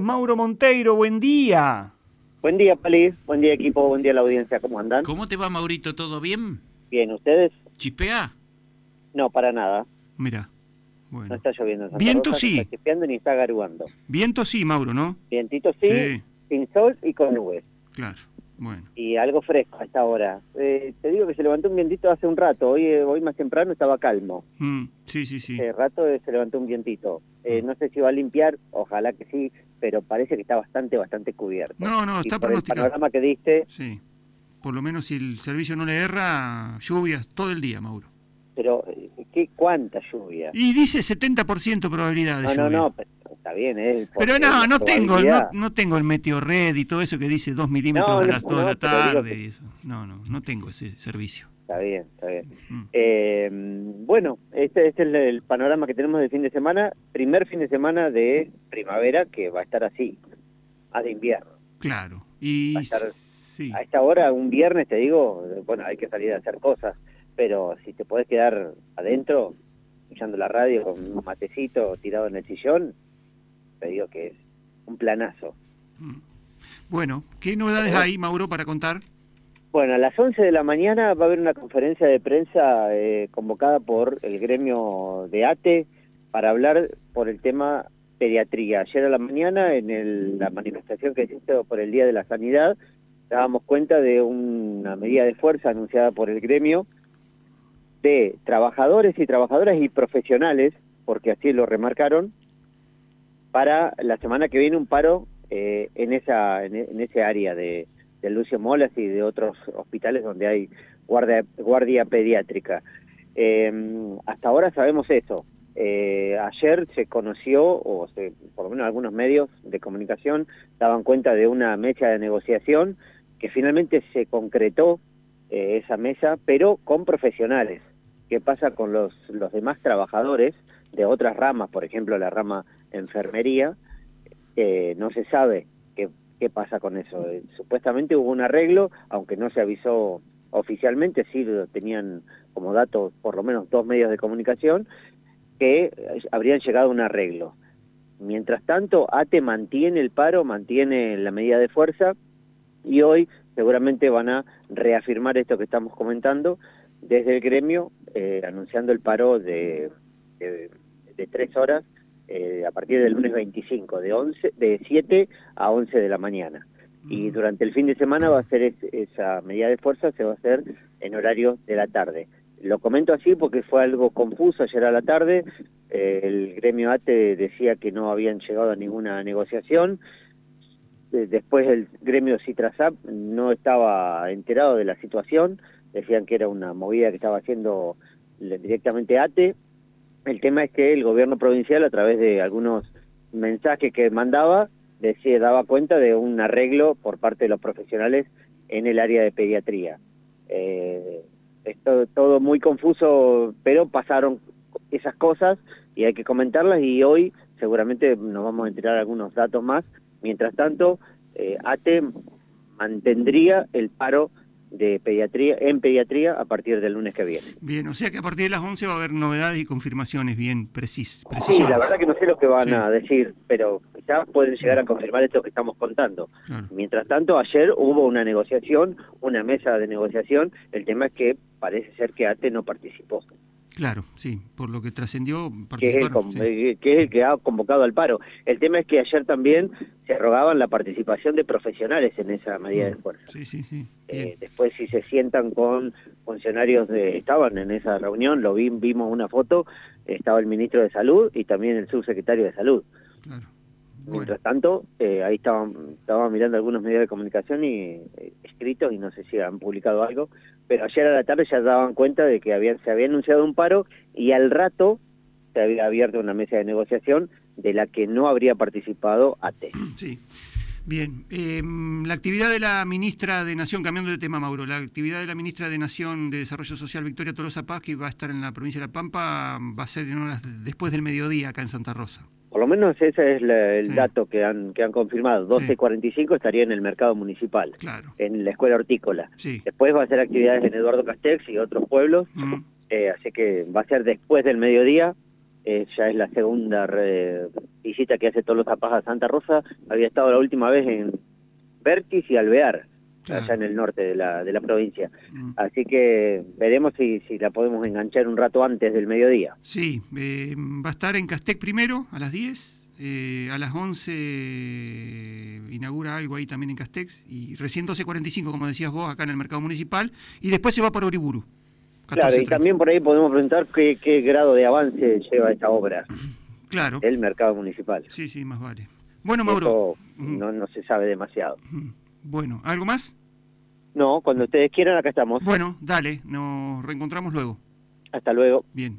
Mauro Monteiro, buen día. Buen día, Pali. Buen día, equipo. Buen día, la audiencia. ¿Cómo andan? ¿Cómo te va, Maurito? ¿Todo bien? Bien, ¿ustedes? ¿Chispea? No, para nada. Mira, No bueno. está lloviendo en Santa Viento Rosa, sí. No está chispeando ni está garuando. Viento sí, Mauro, ¿no? Vientito sí, Sí. sin sol y con nubes. Claro, bueno. Y algo fresco a esta hora. Eh, te digo que se levantó un vientito hace un rato. Hoy, eh, hoy más temprano estaba calmo. Mm, sí, sí, sí. Hace rato eh, se levantó un vientito. Eh, no sé si va a limpiar, ojalá que sí, pero parece que está bastante, bastante cubierto. No, no, Y está por el pronosticado. panorama que diste, Sí. Por lo menos si el servicio no le erra, lluvias todo el día, Mauro. pero eh, ¿qué, ¿cuánta lluvia? Y dice 70% probabilidad de No, no, lluvia. no, pero está bien, ¿eh? Pero no, no tengo, no, no tengo el Meteo Red y todo eso que dice 2 milímetros No, a las 2 de no, la tarde y eso. No, no, no tengo ese servicio. Está bien, está bien. Mm. Eh, bueno, este, este es el, panorama que tenemos de fin de semana. Primer fin de semana de primavera que va a estar así, a de invierno. Claro. Y Va a estar- sí. A esta hora, un viernes, te digo, bueno, hay que salir a hacer cosas, pero si te podés quedar adentro, escuchando la radio con un matecito tirado en el sillón, te digo que es un planazo. Mm. Bueno, ¿qué novedades hay, Mauro, para contar? Bueno, a las 11 de la mañana va a haber una conferencia de prensa eh, convocada por el gremio de ATE para hablar por el tema pediatría. Ayer a la mañana, en el- la manifestación que hizo por el Día de la Sanidad, dábamos cuenta de una medida de fuerza anunciada por el gremio de trabajadores y trabajadoras y profesionales, porque así lo remarcaron, para la semana que viene un paro eh, en esa en, ese área de, de Lucio Molas y de otros hospitales donde hay guardia, guardia pediátrica. Eh, hasta ahora sabemos eso. Eh, ayer se conoció, o se, por lo menos algunos medios de comunicación daban cuenta de una mesa de negociación que finalmente se concretó eh, esa mesa, pero con profesionales. ¿Qué pasa con los, los demás trabajadores de otras ramas, por ejemplo la rama enfermería? Eh, no se sabe qué, pasa con eso. Eh, supuestamente hubo un arreglo, aunque no se avisó oficialmente, sí tenían como dato por lo menos dos medios de comunicación, que eh, habrían llegado a un arreglo. Mientras tanto, ATE mantiene el paro, mantiene la medida de fuerza y hoy seguramente van a reafirmar esto que estamos comentando desde el gremio, eh, anunciando el paro de tres horas eh, a partir del lunes 25, de, 11, de 7 a 11 de la mañana. Y Mm. durante el fin de semana va a ser es- esa medida de fuerza, se va a hacer en horario de la tarde. Lo comento así porque fue algo confuso ayer a la tarde. Eh, el gremio ATE decía que no habían llegado a ninguna negociación. Eh, Después el gremio Citrasap no estaba enterado de la situación. Decían que era una movida que estaba haciendo directamente ATE. El tema es que el gobierno provincial, a través de algunos mensajes que mandaba, decía, daba cuenta de un arreglo por parte de los profesionales en el área de pediatría. Eh, esto todo muy confuso, pero pasaron esas cosas y hay que comentarlas y hoy seguramente nos vamos a enterar algunos datos más. Mientras tanto, eh, ATE mantendría el paro de pediatría en pediatría a partir del lunes que viene. Bien, o sea que a partir de las 11 va a haber novedades y confirmaciones bien precis Sí, la verdad que no sé lo que van Sí. a decir, pero quizás pueden llegar a confirmar esto que estamos contando. Claro. Mientras tanto, ayer hubo una negociación, una mesa de negociación. El tema es que parece ser que ATE no participó, Claro, sí, por lo que trascendió, que sí. eh, que es el que ha convocado al paro. El tema es que ayer también se rogaban la participación de profesionales en esa medida de fuerza. Sí, sí, sí. Eh, después si se sientan con funcionarios de estaban en esa reunión lo vi, vimos una foto estaba el ministro de salud y también el subsecretario de salud Claro. Bueno, mientras tanto eh, ahí estaban estaban mirando algunos medios de comunicación y eh, escritos y no sé si han publicado algo pero ayer a la tarde ya daban cuenta de que habían se había anunciado un paro y al rato se había abierto una mesa de negociación de la que no habría participado ATE sí. Bien, eh, la actividad de la ministra de Nación, cambiando de tema, Mauro, la actividad de la ministra de Nación de Desarrollo Social, Victoria Tolosa Paz, que va a estar en la provincia de La Pampa, va a ser en horas después del mediodía acá en Santa Rosa. Por lo menos ese es la- el Sí. dato que han que han confirmado. 12.45 estaría en el mercado municipal, Claro, en la escuela hortícola. sí. Después va a hacer actividades en Eduardo Castex y otros pueblos, Mm, eh, así que va a ser después del mediodía eh, ya es la segunda re- visita que hace Tolosa Paz a Santa Rosa. Había estado la última vez en Vértiz y Alvear, Claro. allá en el norte de la, de la provincia. Mm. Así que veremos si, si la podemos enganchar un rato antes del mediodía. Sí, eh, va a estar en Castec primero a las 10, eh, a las 11 inaugura algo ahí también en Castex y recién 12.45, como decías vos, acá en el mercado municipal, y después se va para Uriburu. Claro, y 14:30. también por ahí podemos preguntar qué, qué grado de avance lleva esta obra Claro, del mercado municipal. sí, sí, más vale. Bueno, Mauro, Eso no, no se sabe demasiado. bueno, ¿algo más? No, cuando ustedes quieran, acá estamos. Bueno, dale, nos reencontramos luego. Hasta luego. Bien.